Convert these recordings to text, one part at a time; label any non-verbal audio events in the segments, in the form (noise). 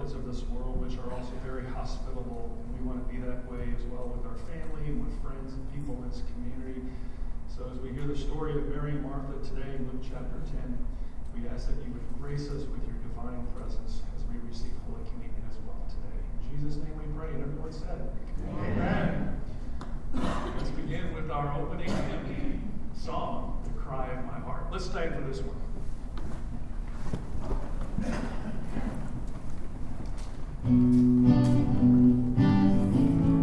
of this world, which are also very hospitable, and we want to be that way as well with our family and with friends and people in this community. So as we hear the story of Mary and Martha today in Luke chapter 10, we ask that you would grace us with your divine presence as we receive Holy Communion as well today. In Jesus' name we pray, and everyone said, Amen. Amen. Let's begin with our opening hymn, song, The Cry of My Heart. Let's stand for this one. Thank you.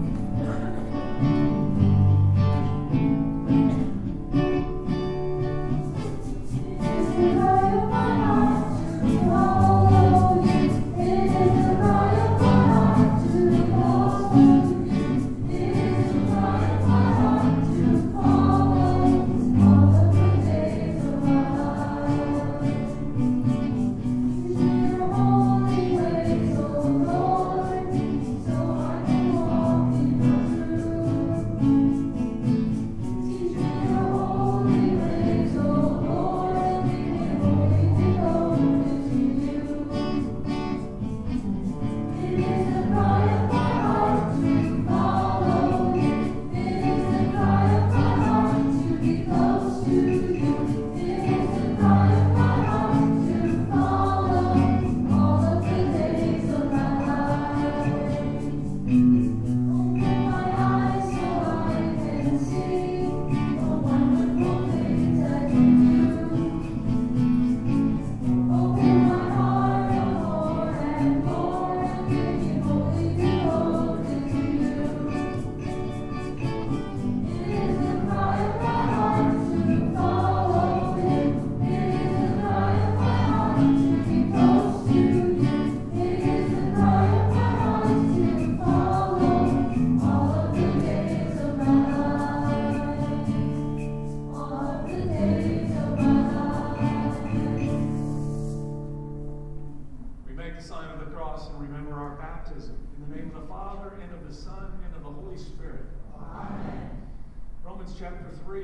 Romans chapter 3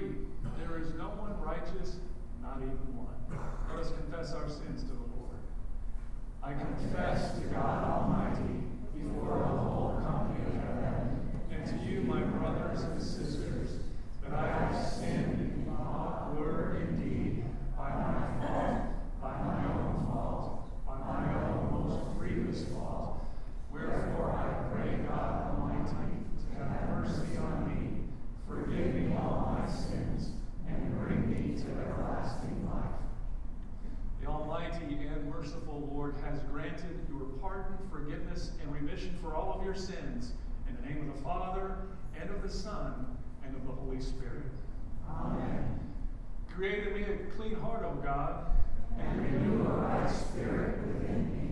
there is no one righteous, not even one. Let us confess our sins to the Lord. I confess to God Almighty before the whole company of heaven and to you, my brothers and sisters, that I have sinned in thought, word, and deed by my of the Father, and of the Son, and of the Holy Spirit. Amen. Create in me a clean heart, O God, and renew a right spirit within me.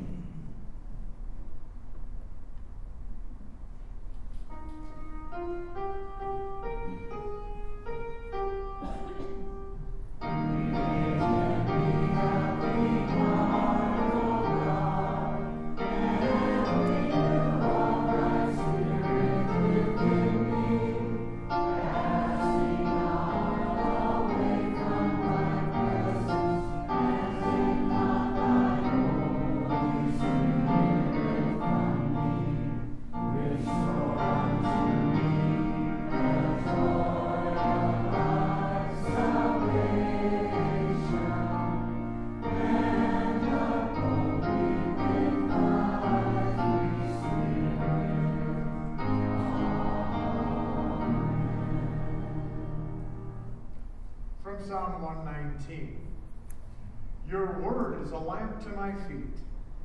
Word is a lamp to my feet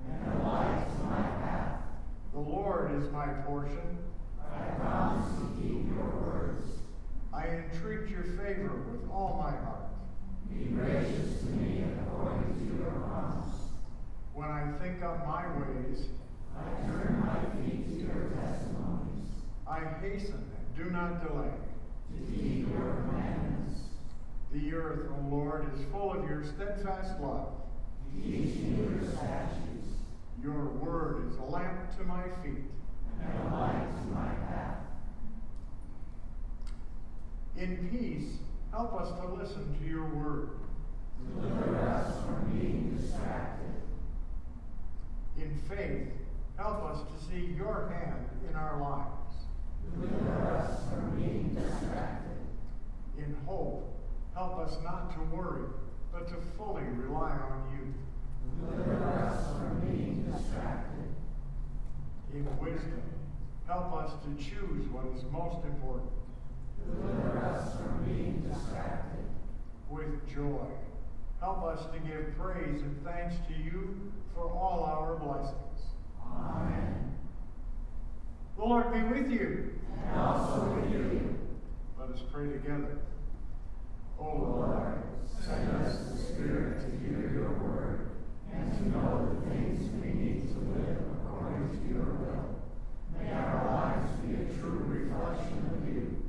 and a light to my path. The Lord is my portion. I promise to keep your words. I entreat your favor with all my heart. Be gracious to me according to your promise. When I think of my ways, I turn my feet to your testimonies. I hasten and do not delay. To keep your commandments. The earth, O Lord, is full of your steadfast love. Teach me your. Your word is a lamp to my feet and a light to my path. In peace, help us to listen to your word. Deliver us from being distracted. In faith, help us to see your hand in our lives. Deliver us from being distracted. In hope, help us not to worry, but to fully rely on you. Deliver us from being distracted. In wisdom, help us to choose what is most important. Deliver us from being distracted. With joy, help us to give praise and thanks to you for all our blessings. Amen. The Lord be with you. And also with you. Let us pray together. O Lord, send us the Spirit to hear your word and to know the things we need to live according to your will. May our lives be a true reflection of you.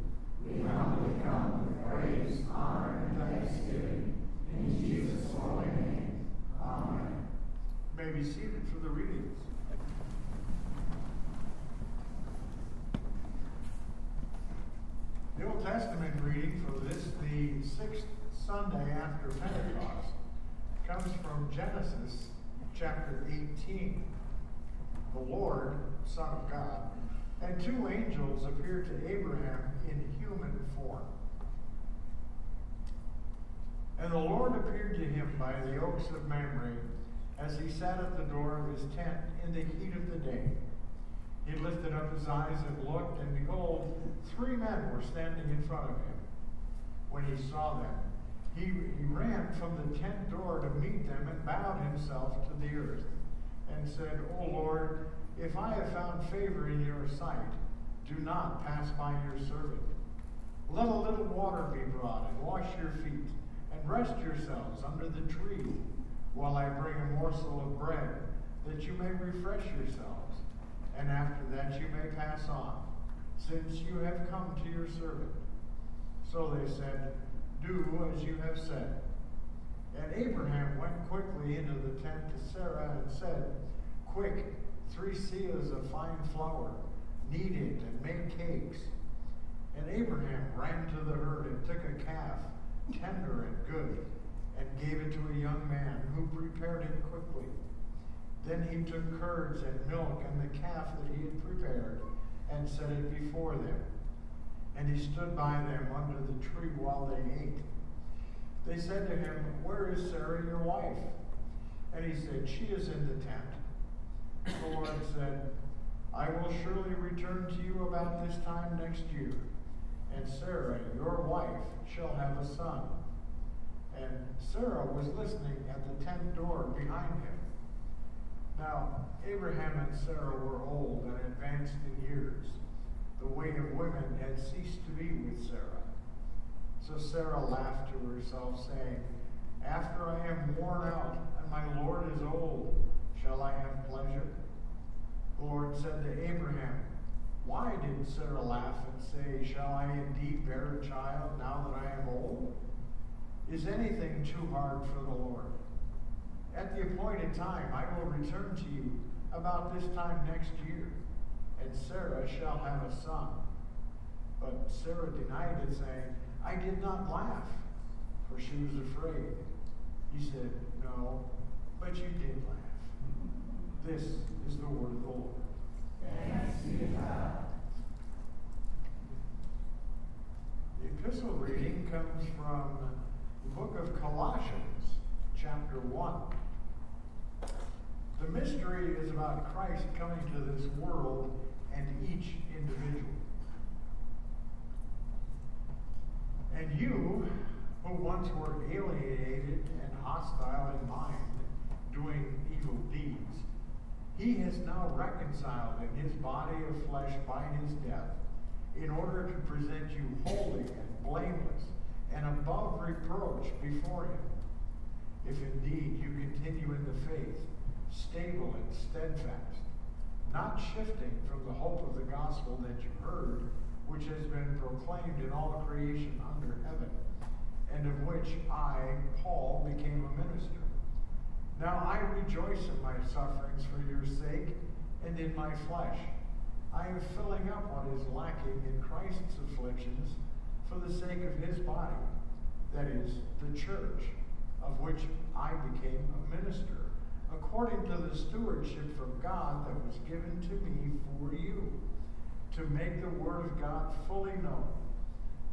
We humbly come with praise, honor, and thanksgiving. In Jesus' holy name. Amen. May be seated for the readings. The Old Testament reading for this, the sixth Sunday after Pentecost, comes from Genesis chapter 18. The Lord, Son of God, and two angels appeared to Abraham in human form. And the Lord appeared to him by the oaks of Mamre as he sat at the door of his tent in the heat of the day. He lifted up his eyes and looked, and behold, three men were standing in front of him. When he saw them, he, he ran from the tent door to meet them and bowed himself to the earth and said, O Lord, if I have found favor in your sight, do not pass by your servant. Let a little water be brought and wash your feet, and rest yourselves under the tree while I bring a morsel of bread, that you may refresh yourselves, and after that you may pass on, since you have come to your servant. So they said, Do as you have said. And Abraham went quickly into the tent to Sarah and said, Quick, three seahs of fine flour, knead it and make cakes. And Abraham ran to the herd and took a calf, tender and good, and gave it to a young man who prepared it quickly. Then he took curds and milk and the calf that he had prepared and set it before them. And he stood by them under the tree while they ate. They said to him, Where is Sarah, your wife? And he said, She is in the tent. The Lord said, I will surely return to you about this time next year, and Sarah, your wife, shall have a son. And Sarah was listening at the tent door behind him. Now, Abraham and Sarah were old and advanced in years. The way of women had ceased to be with Sarah. So Sarah laughed to herself, saying, After I am worn out and my Lord is old, shall I have pleasure? The Lord said to Abraham, Why did Sarah laugh and say, Shall I indeed bear a child now that I am old? Is anything too hard for the Lord? At the appointed time I will return to you about this time next year, and Sarah shall have a son. But Sarah denied it, saying, I did not laugh, for she was afraid. He said, No, but you did laugh. This is the word of the Lord. Thanks be to God. The epistle reading comes from the book of Colossians, chapter 1. The mystery is about Christ coming to this world and each individual. And you, who once were alienated and hostile in mind, doing evil deeds, he has now reconciled in his body of flesh by his death, in order to present you holy and blameless and above reproach before him. If indeed you continue in the faith, stable and steadfast, not shifting from the hope of the gospel that you heard, which has been proclaimed in all the creation under heaven, and of which I, Paul, became a minister. Now I rejoice in my sufferings for your sake and in my flesh. I am filling up what is lacking in Christ's afflictions for the sake of his body, that is, the church, of which I became a minister, according to the stewardship from God that was given to me for you, to make the word of God fully known,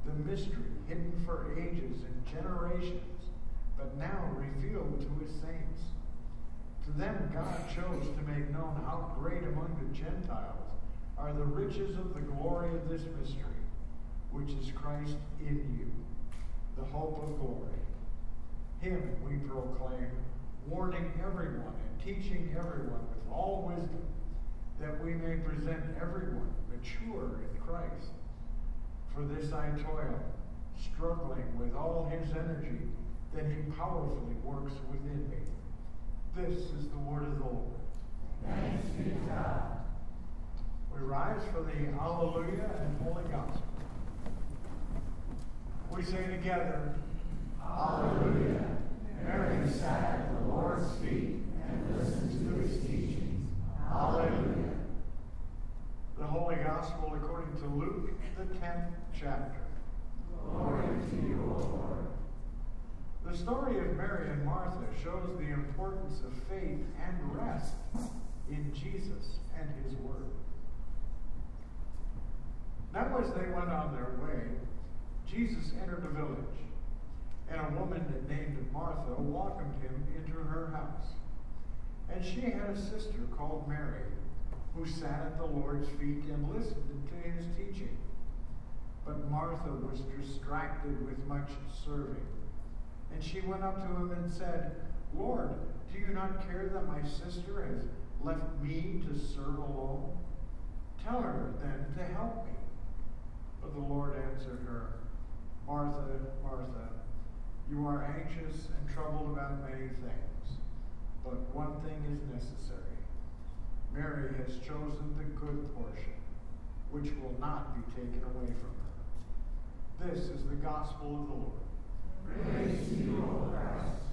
the mystery hidden for ages and generations, but now revealed to his saints. To them God chose to make known how great among the Gentiles are the riches of the glory of this mystery, which is Christ in you, the hope of glory. Him we proclaim, warning everyone and teaching everyone with all wisdom, that we may present everyone mature in Christ. For this I toil, struggling with all his energy that he powerfully works within me. This is the word of the Lord. Thanks be to God. We rise for the Alleluia and Holy Gospel. We say together, Alleluia. Mary sat at the Lord's feet and listened to his teachings. Alleluia. The Holy Gospel according to Luke, the 10th chapter. Glory to you, O Lord. The story of Mary and Martha shows the importance of faith and rest in Jesus and his word. Now, as they went on their way, Jesus entered a village, and a woman named Martha welcomed him into her house. And she had a sister called Mary, who sat at the Lord's feet and listened to his teaching. But Martha was distracted with much serving. And she went up to him and said, Lord, do you not care that my sister has left me to serve alone? Tell her then to help me. But the Lord answered her, Martha, Martha, you are anxious and troubled about many things, but one thing is necessary. Mary has chosen the good portion, which will not be taken away from her. This is the gospel of the Lord. Praise to you, O Christ.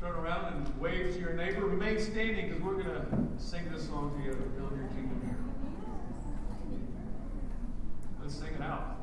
Turn around and wave to your neighbor. Remain standing because we're going to sing this song together. Build your kingdom here. Let's sing it out.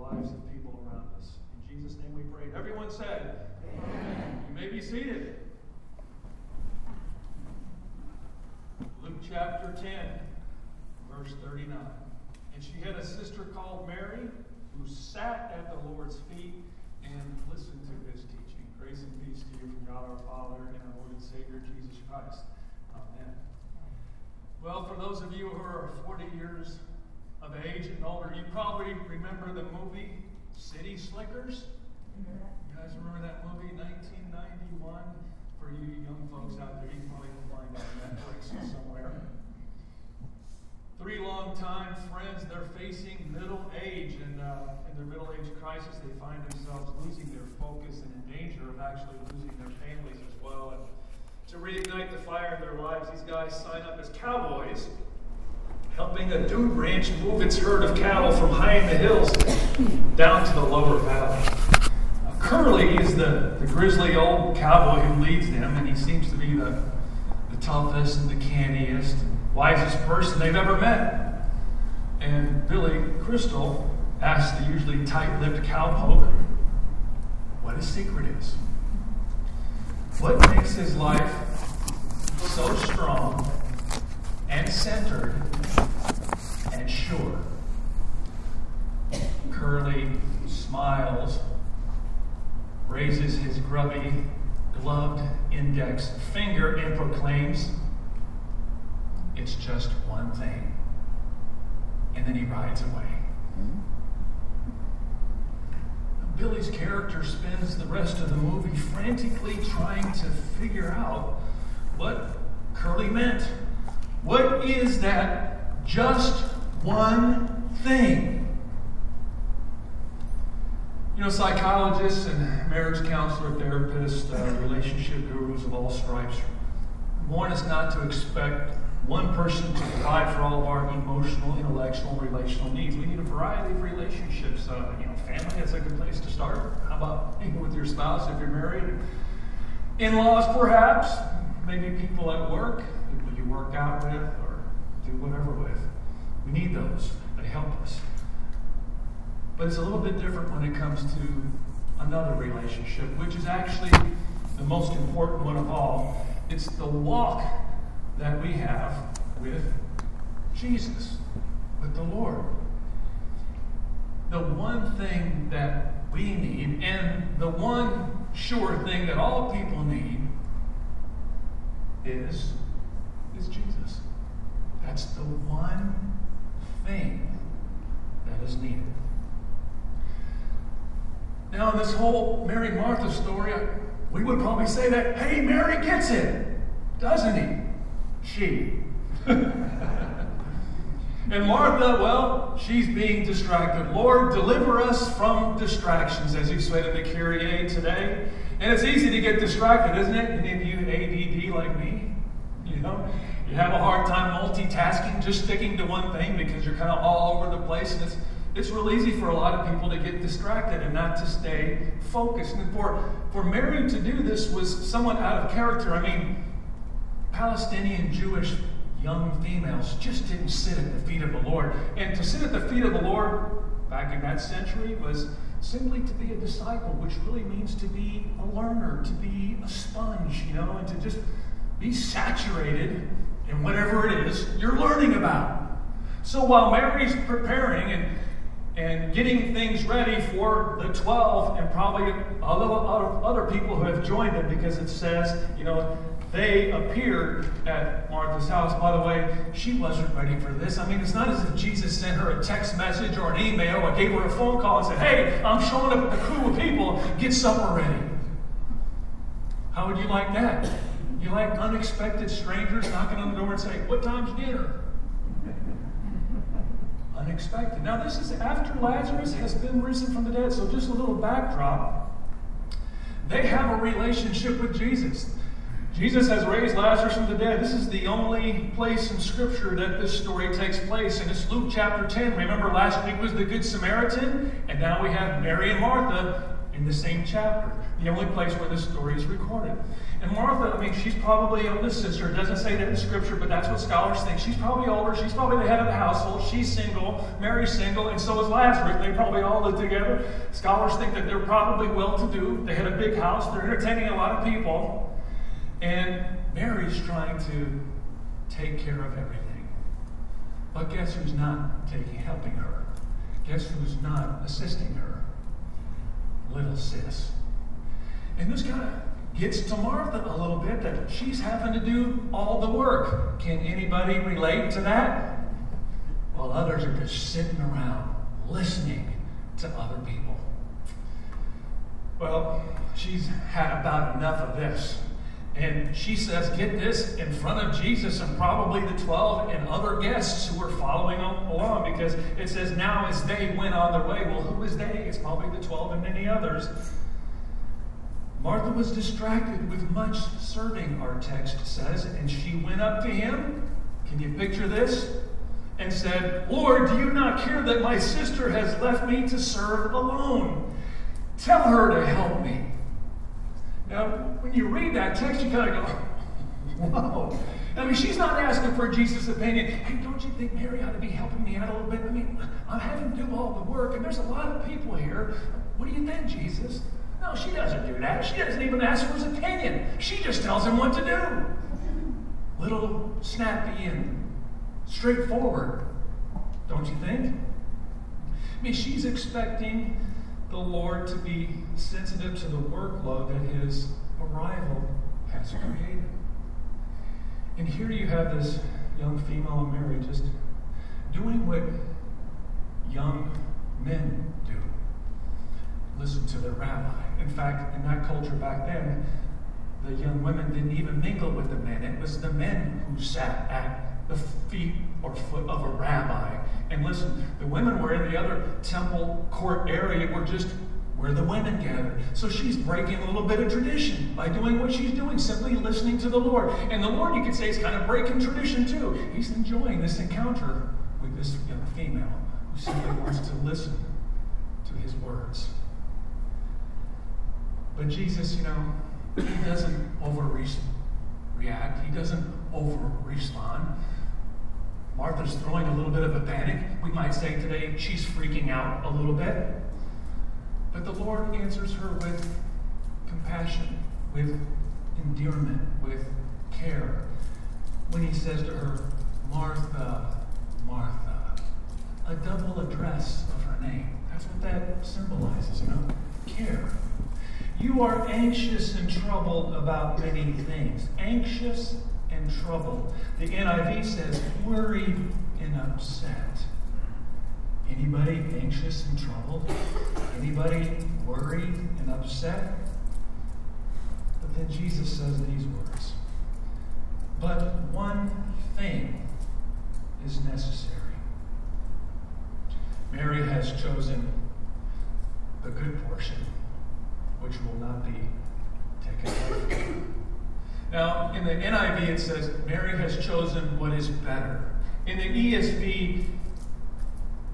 lives of people around us. In Jesus' name we pray. Everyone said, Amen. You may be seated. Luke chapter 10, verse 39. And she had a sister called Mary who sat at the Lord's feet and listened to his teaching. Grace and peace to you from God our Father and our Lord and Savior Jesus Christ. Amen. Well, for those of you who are 40 years of age and older, you probably remember the movie City Slickers. You guys remember that movie, 1991? For you young folks out there, you can probably find it on Netflix somewhere. Three long-time friends, they're facing middle age, and uh, in their middle age crisis, they find themselves losing their focus and in danger of actually losing their families as well. And to reignite the fire in their lives, these guys sign up as cowboys, helping a dude ranch move its herd of cattle from high in the hills down to the lower valley. Uh, Curly is the, the grizzly old cowboy who leads them, and he seems to be the, the toughest and the canniest, wisest person they've ever met. And Billy Crystal asks the usually tight lipped cowpoke what his secret is. What makes his life so strong and centered and sure? Curly smiles raises his grubby, gloved index finger and proclaims, It's just one thing. And then he rides away. Billy's character spends the rest of the movie frantically trying to figure out what Curly meant. What is that just one thing? You know, psychologists and marriage counselor, therapists, uh, relationship gurus of all stripes warn us not to expect one person to provide for all of our emotional, intellectual, relational needs. We need a variety of relationships. Uh, you know, family, that's a good place to start. How about even with your spouse if you're married? In laws, perhaps. Maybe people at work, people you work out with do whatever with. We need those. They help us. But it's a little bit different when it comes to another relationship, which is actually the most important one of all. It's the walk that we have with Jesus, with the Lord. The one thing that we need, and the one sure thing that all people need, is, is Jesus. That's the one thing that is needed. Now, in this whole Mary Martha story, we would probably say that, hey, Mary gets it, doesn't he? She. (laughs) and Martha, well, she's being distracted. Lord, deliver us from distractions, as you said in the Kyrie today. And it's easy to get distracted, isn't it? Any of you ADD like me? You know? You have a hard time multitasking, just sticking to one thing because you're kind of all over the place. And it's, it's real easy for a lot of people to get distracted and not to stay focused. And for, for Mary to do this was somewhat out of character. I mean, Palestinian Jewish young females just didn't sit at the feet of the Lord. And to sit at the feet of the Lord back in that century was simply to be a disciple, which really means to be a learner, to be a sponge, you know, and to just be saturated in whatever it is you're learning about. So while Mary's preparing and and getting things ready for the 12 and probably other, other people who have joined them because it says, you know, they appeared at Martha's house. By the way, she wasn't ready for this. I mean, it's not as if Jesus sent her a text message or an email or gave her a phone call and said, Hey, I'm showing up with a crew of people. Get supper ready. How would you like that? You like unexpected strangers knocking on the door and saying, What time's dinner? (laughs) Unexpected. Now, this is after Lazarus has been risen from the dead, so just a little backdrop. They have a relationship with Jesus. Jesus has raised Lazarus from the dead. This is the only place in Scripture that this story takes place, and it's Luke chapter 10. Remember, last week was the Good Samaritan, and now we have Mary and Martha in the same chapter, the only place where this story is recorded. And Martha, I mean, she's probably oldest sister. It doesn't say that in Scripture, but that's what scholars think. She's probably older. She's probably the head of the household. She's single. Mary's single, and so is Lazarus. They probably all live together. Scholars think that they're probably well to do. They had a big house. They're entertaining a lot of people. And Mary's trying to take care of everything. But guess who's not taking, helping her? Guess who's not assisting her? Little sis. And this kind of gets to Martha a little bit that she's having to do all the work. Can anybody relate to that? While others are just sitting around listening to other people. Well, she's had about enough of this. And she says, Get this in front of Jesus and probably the 12 and other guests who were following along because it says, Now as they went on their way. Well, who is they? It's probably the 12 and many others. Martha was distracted with much serving, our text says, and she went up to him. Can you picture this? And said, Lord, do you not care that my sister has left me to serve alone? Tell her to help me. Now, when you read that text, you kind of go, (laughs) whoa. I mean, she's not asking for Jesus' opinion. Hey, don't you think Mary ought to be helping me out a little bit? I mean, I'm having to do all the work, and there's a lot of people here. What do you think, Jesus? No, she doesn't do that. She doesn't even ask for his opinion. She just tells him what to do. Little snappy and straightforward, don't you think? I mean, she's expecting the Lord to be sensitive to the workload that his arrival has created. And here you have this young female Mary just doing what young men listen to their rabbi. In fact, in that culture back then, the young women didn't even mingle with the men. It was the men who sat at the feet or foot of a rabbi. And listen, the women were in the other temple court area, were just where the women gathered. So she's breaking a little bit of tradition by doing what she's doing, simply listening to the Lord. And the Lord, you could say, is kind of breaking tradition too. He's enjoying this encounter with this young female who simply wants to listen to his words. But Jesus, you know, he doesn't overreact. He doesn't over respond. Martha's throwing a little bit of a panic. We might say today she's freaking out a little bit. But the Lord answers her with compassion, with endearment, with care. When he says to her, Martha, Martha, a double address of her name. That's what that symbolizes, you know? Care. You are anxious and troubled about many things. Anxious and troubled. The NIV says worried and upset. Anybody anxious and troubled? Anybody worried and upset? But then Jesus says these words. But one thing is necessary. Mary has chosen the good portion which will not be taken away Now, in the NIV, it says, Mary has chosen what is better. In the ESV,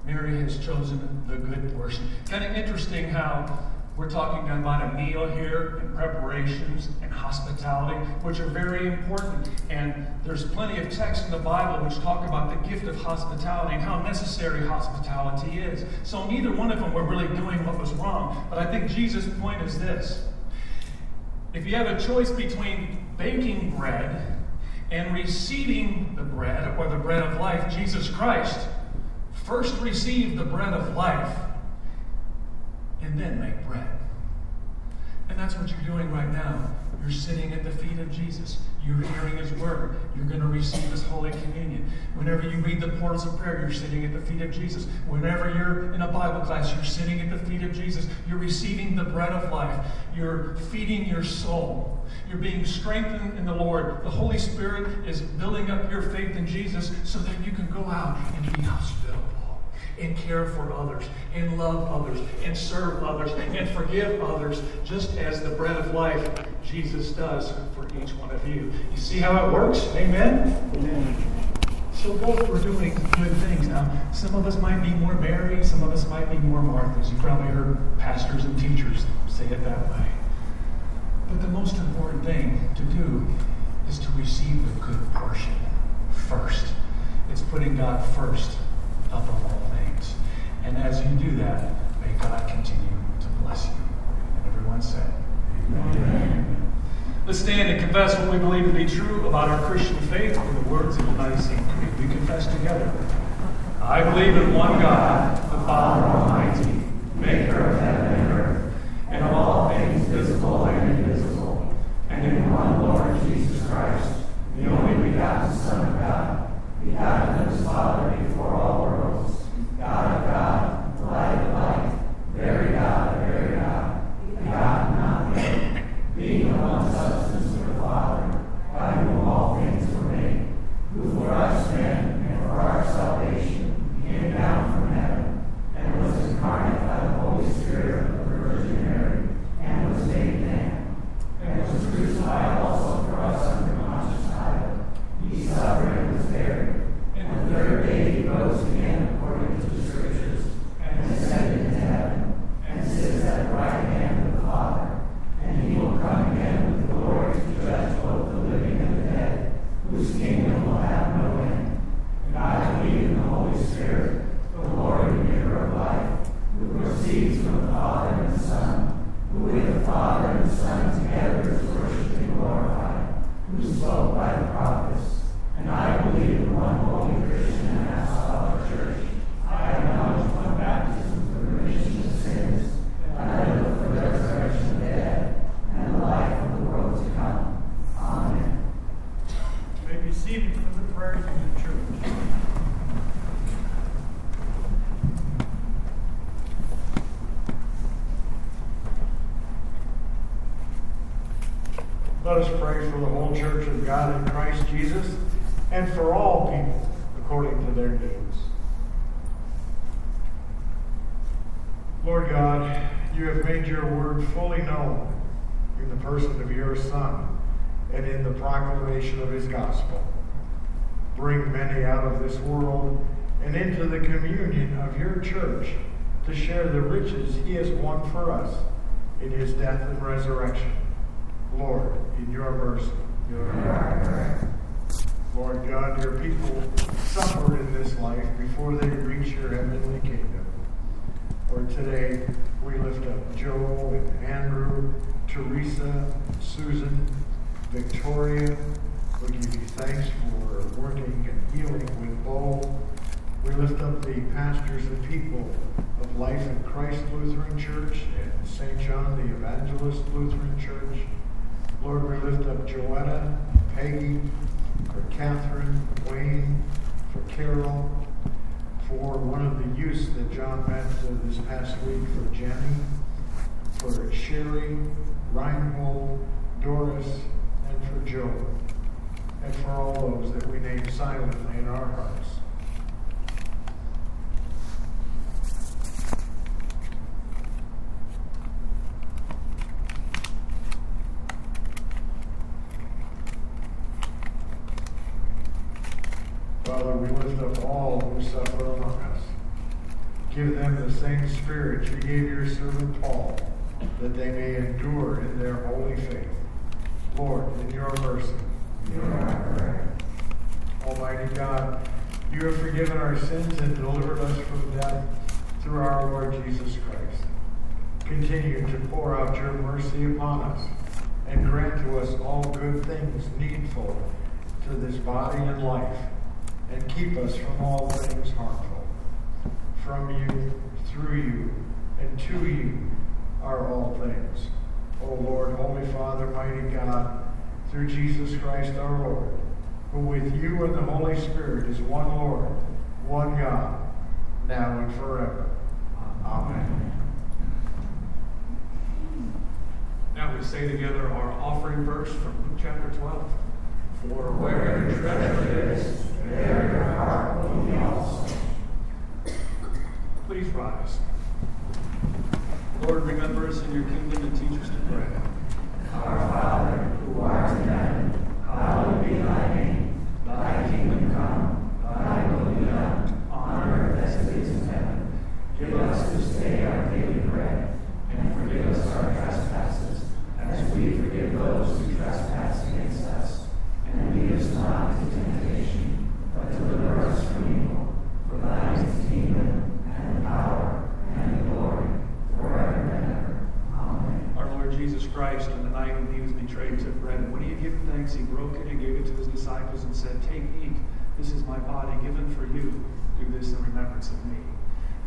Mary has chosen the good portion. Kind of interesting how we're talking about a meal here and preparations and hospitality, which are very important. And there's plenty of texts in the Bible which talk about the gift of hospitality and how necessary hospitality is. So neither one of them were really doing what was wrong. But I think Jesus' point is this. If you have a choice between baking bread and receiving the bread or the bread of life, Jesus Christ, first receive the bread of life and then make bread. And that's what you're doing right now. You're sitting at the feet of Jesus. You're hearing his word. You're going to receive his Holy Communion. Whenever you read the portals of prayer, you're sitting at the feet of Jesus. Whenever you're in a Bible class, you're sitting at the feet of Jesus. You're receiving the bread of life. You're feeding your soul. You're being strengthened in the Lord. The Holy Spirit is building up your faith in Jesus so that you can go out and be hospitable and care for others and love others and serve others and forgive others, just as the bread of life Jesus does for each one of you. You see how it works? Amen? Amen. So both were doing good things. Now, some of us might be more Mary, some of us might be more Marthas. You probably heard pastors and teachers say it that way. But the most important thing to do is to receive the good portion first. It's putting God first above all things. And as you do that, may God continue to bless you. And everyone said, Amen. Let's stand and confess what we believe to be true about our Christian faith in the words of the Nicene Creed. We confess together. I believe in one God, the Father Almighty, maker of heaven and earth, and of all things visible and invisible, and in one Lord Jesus Christ, the only begotten Son of God, begotten For the prayers of the church. Let us pray for the whole church of God in Christ Jesus and for all people according to their needs. Lord God, you have made your word fully known in the person of your Son and in the proclamation of his gospel. Bring many out of this world and into the communion of your church to share the riches he has won for us in his death and resurrection. Lord, in your mercy. Lord God, your people suffer in this life before they reach your heavenly kingdom. Lord, today we lift up Joe and Andrew, Teresa, Susan, Victoria. We give you thanks for working and healing with Bo. We lift up the pastors and people of Life in Christ Lutheran Church and St. John the Evangelist Lutheran Church. Lord, we lift up Joanna, Peggy, for Catherine, Wayne, for Carol, for one of the youths that John met this past week, for Jenny, for Sherry, Reinhold, Doris, and for Joe, and for all those that we name silently in our hearts. Father, we lift up all who suffer among us. Give them the same spirit you gave your servant Paul, that they may endure in their holy faith. Lord, in your mercy. Almighty God, you have forgiven our sins and delivered us from death through our Lord Jesus Christ. Continue to pour out your mercy upon us and grant to us all good things needful to this body and life and keep us from all things harmful. From you, through you, and to you are all things. O Lord, Holy Father, mighty God, through Jesus Christ our Lord, who with you and the Holy Spirit is one Lord, one God, now and forever. Amen. Now we say together our offering verse from Luke chapter 12. For where your treasure is, there your heart will be also. Please rise. Lord, remember us in your kingdom and teach us to pray. Our Father, who art in heaven, hallowed be thy name. Thy kingdom come, thy will be done, on earth as it is in heaven. Give us this day our daily bread, and forgive us our trespasses, as we forgive those who trespass against us. And disciples and said, Take, eat. This is my body given for you. Do this in remembrance of me.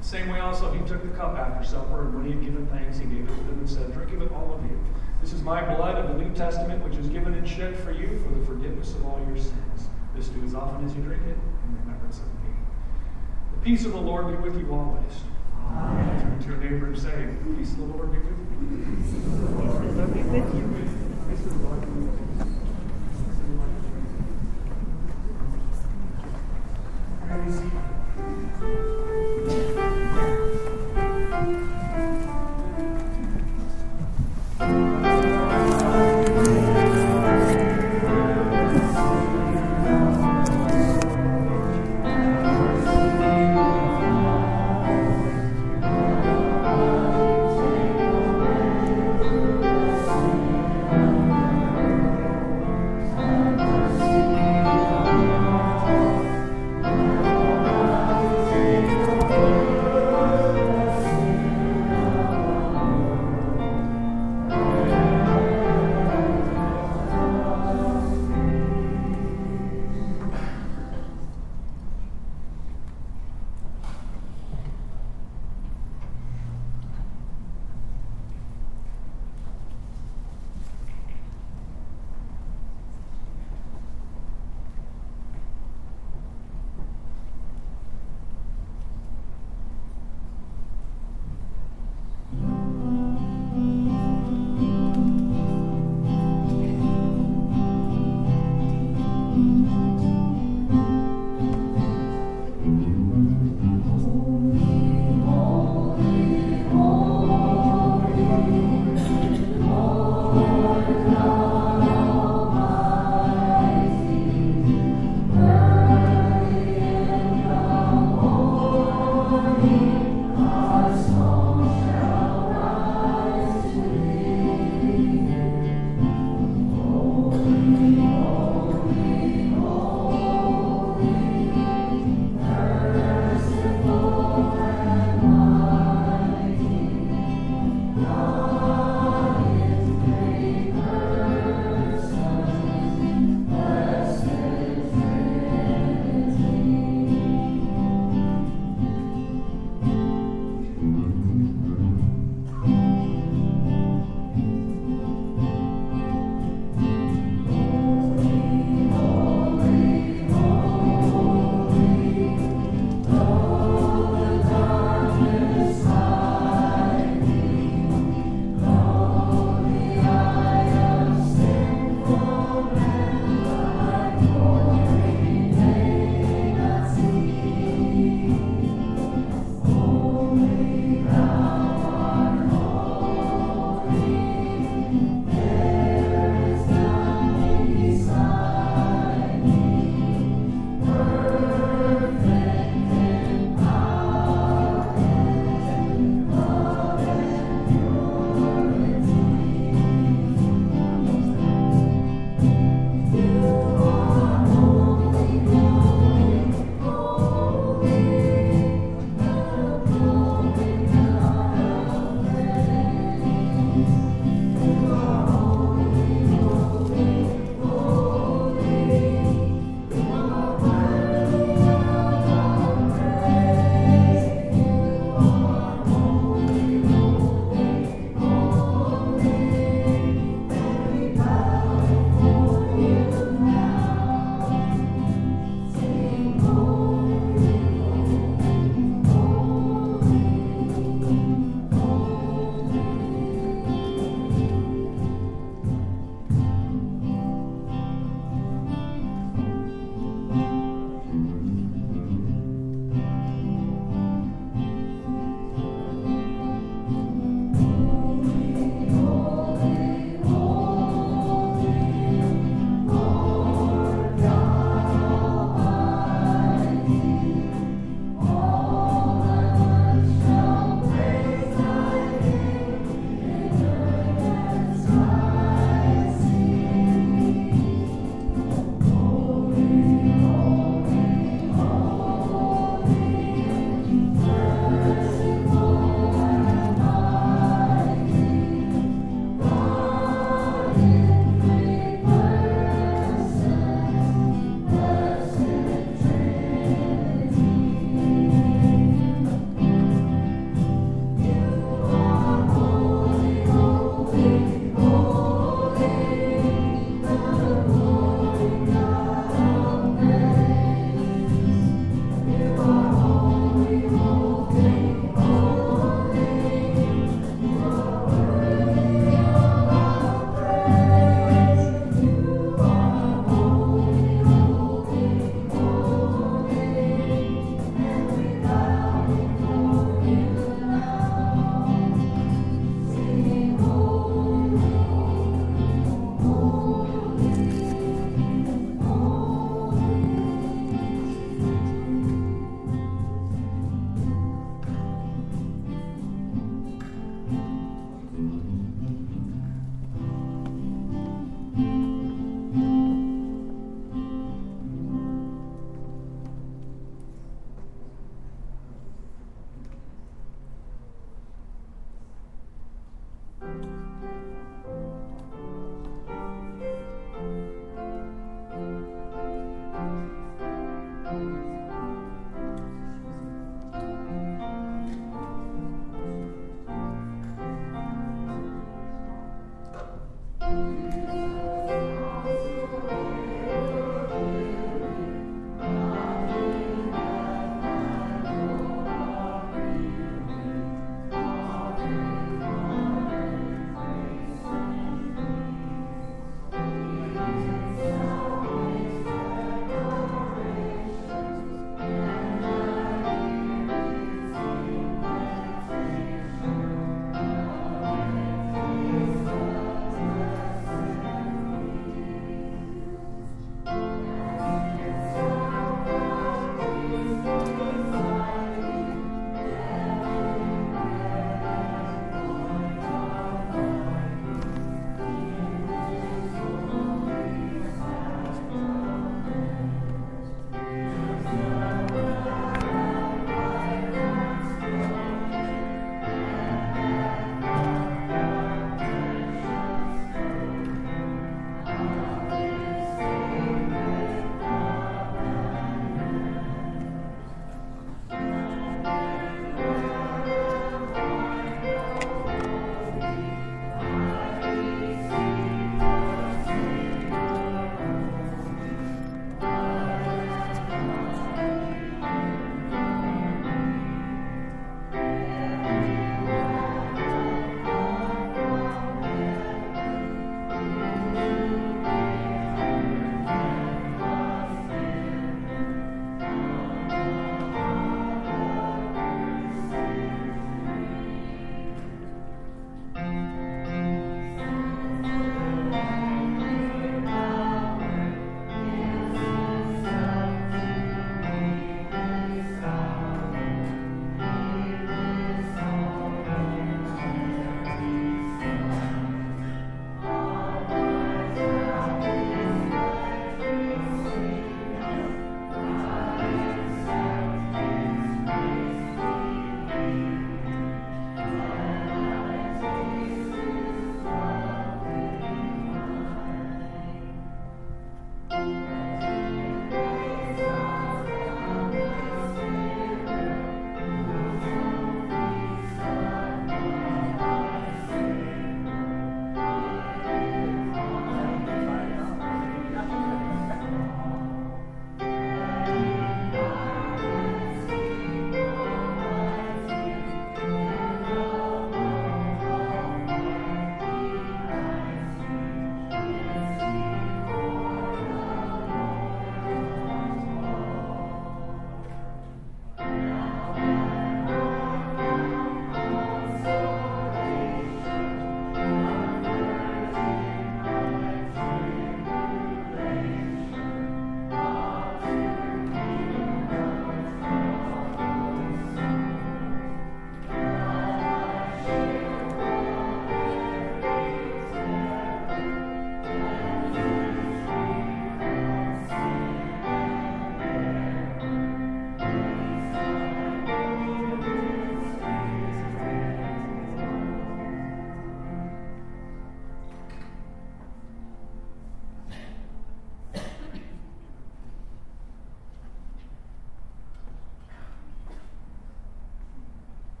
Same way also he took the cup after supper, and when he had given thanks, he gave it to them and said, Drink of it, all of you. This is my blood of the New Testament, which is given and shed for you for the forgiveness of all your sins. This do as often as you drink it in remembrance of me. The peace of the Lord be with you always. Amen. Turn to your neighbor and say, Peace of the Lord be with you. Peace of the Lord be with you. Peace of the Lord be with you. crazy.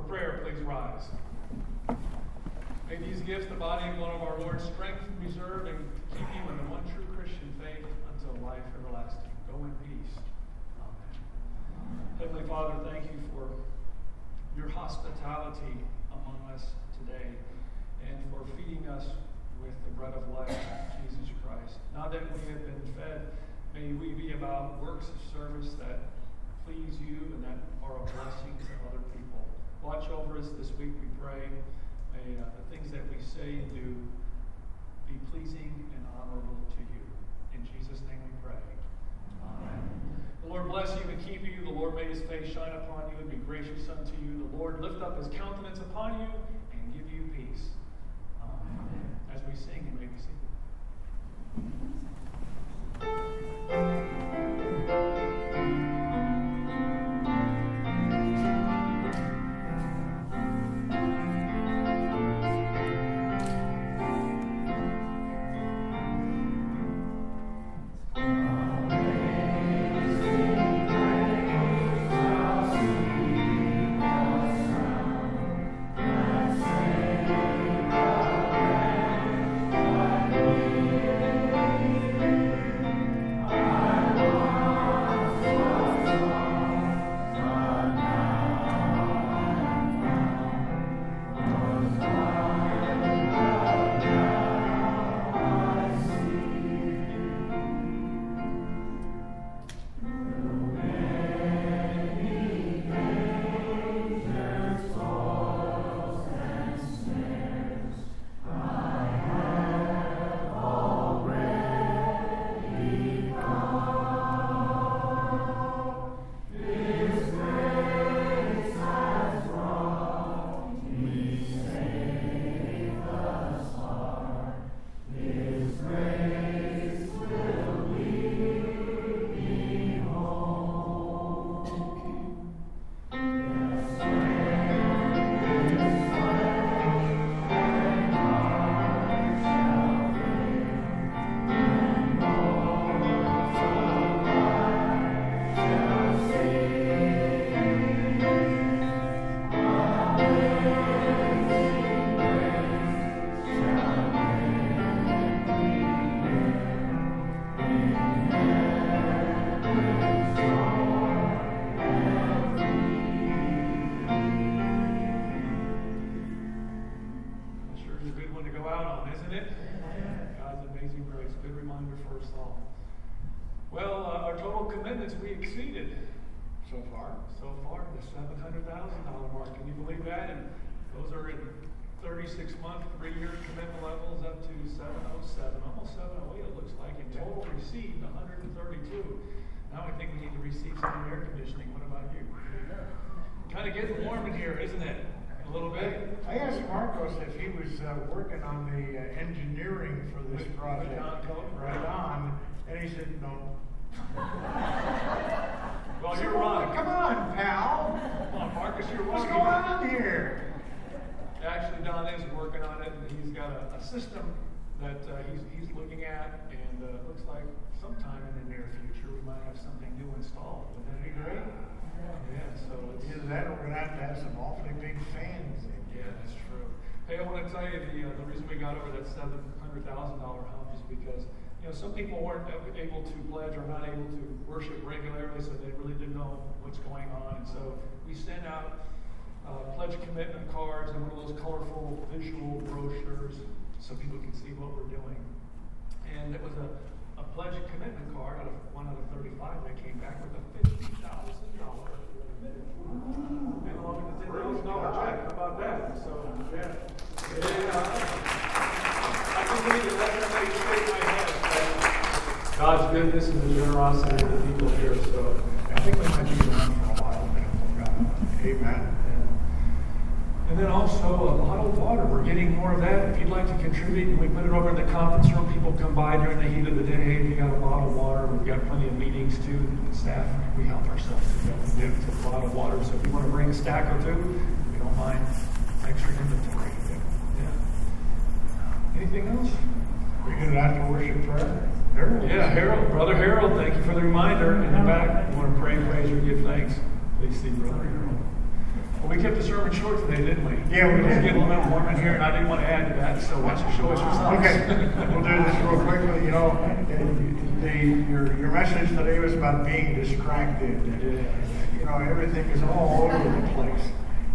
For prayer, please rise. May these gifts, the body and blood of our Lord, strengthen, preserve, and keep you in the one true Christian faith until life everlasting. Go in peace. Amen. Heavenly Father, thank you for your hospitality among us today and for feeding us with the bread of life, Jesus Christ. Now that we have been fed, may we be about works of service that please you and that are a blessing to Watch over us this week, we pray. May uh, the things that we say and do be pleasing and honorable to you. In Jesus' name we pray. Amen. The Lord bless you and keep you. The Lord may his face shine upon you and be gracious unto you. The Lord lift up his countenance upon you and give you peace. Amen. As we sing, you may be seated. commitments we exceeded so far. So far, the $700,000 mark. Can you believe that? And those are in 36 month, three year commitment levels up to 707, almost 708, it looks like. In total received 132. Now I think we need to receive some air conditioning. What about you? Kind of getting warm in here, isn't it? A little bit. I asked Marcos if he was uh, working on the uh, engineering for this project. Right on. And he said, no, well, so, you're wrong. Come on, pal. Come on, Marcus, you're What's going on here? Actually, Don is working on it, and he's got a, a system that uh, he's, he's looking at, and it uh, looks like sometime in the near future we might have something new installed. Wouldn't that be great? Yeah, yeah so it's. Either that or we're going to have to have some awfully big fans. Yeah, that's true. Hey, I want to tell you the, uh, the reason we got over that $700,000 hump is because know, some people weren't able to pledge or not able to worship regularly, so they really didn't know what's going on. And so we sent out uh, pledge commitment cards and one of those colorful visual brochures so people can see what we're doing. And it was a, a pledge commitment card out of one out of 35 that came back with a $50,000 and along with a $10,000 check. About that? So, yeah. yeah. God's goodness and the generosity of the people here. So I think we might be around for a while. Amen. And then also a bottled water. We're getting more of that. If you'd like to contribute, we put it over in the conference room. People come by during the heat of the day. If you got a bottle of water, we've got plenty of meetings too. Staff, we help ourselves to give to a bottle of water. So if you want to bring a stack or two, we don't mind extra inventory. Yeah. Anything else? We get it after worship prayer. Harold. Yeah, Harold. Brother Harold, thank you for the reminder. In the back, you want to pray, praise, or give thanks. Please see Brother Harold. Well, we kept the sermon short today, didn't we? Yeah, we did. getting a little warm in here, and I didn't want to add to that, so why don't you show us yourself? Okay, we'll do this real quickly. You know, the, your, your message today was about being distracted. You know, everything is all over the place.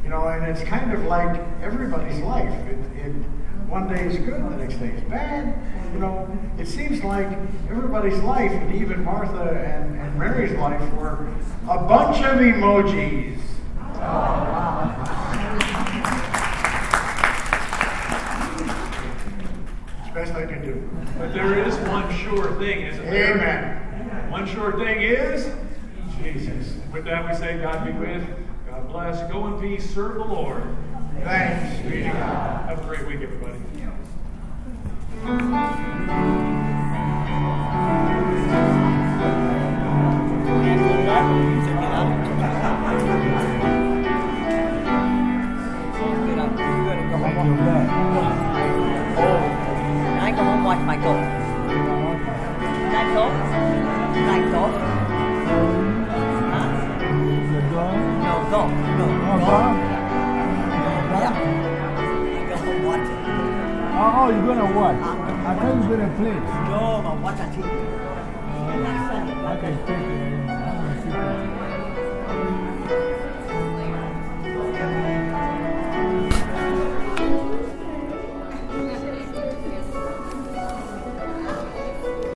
You know, and it's kind of like everybody's life. It, it, one day is good, the next day is bad. You know, it seems like everybody's life, and even Martha and, and Mary's life, were a bunch of emojis. It's the best I can do. But there is one sure thing, isn't there? Amen. One sure thing is Jesus. With that, we say, God be with. God bless. Go in peace. Serve the Lord. Thanks be to God. Have a great week, everybody. I go home watch my golf. No, golf. No, golf. Oh, oh you're gonna watch? I thought you were gonna play. No, but watch a TV. Okay, take it.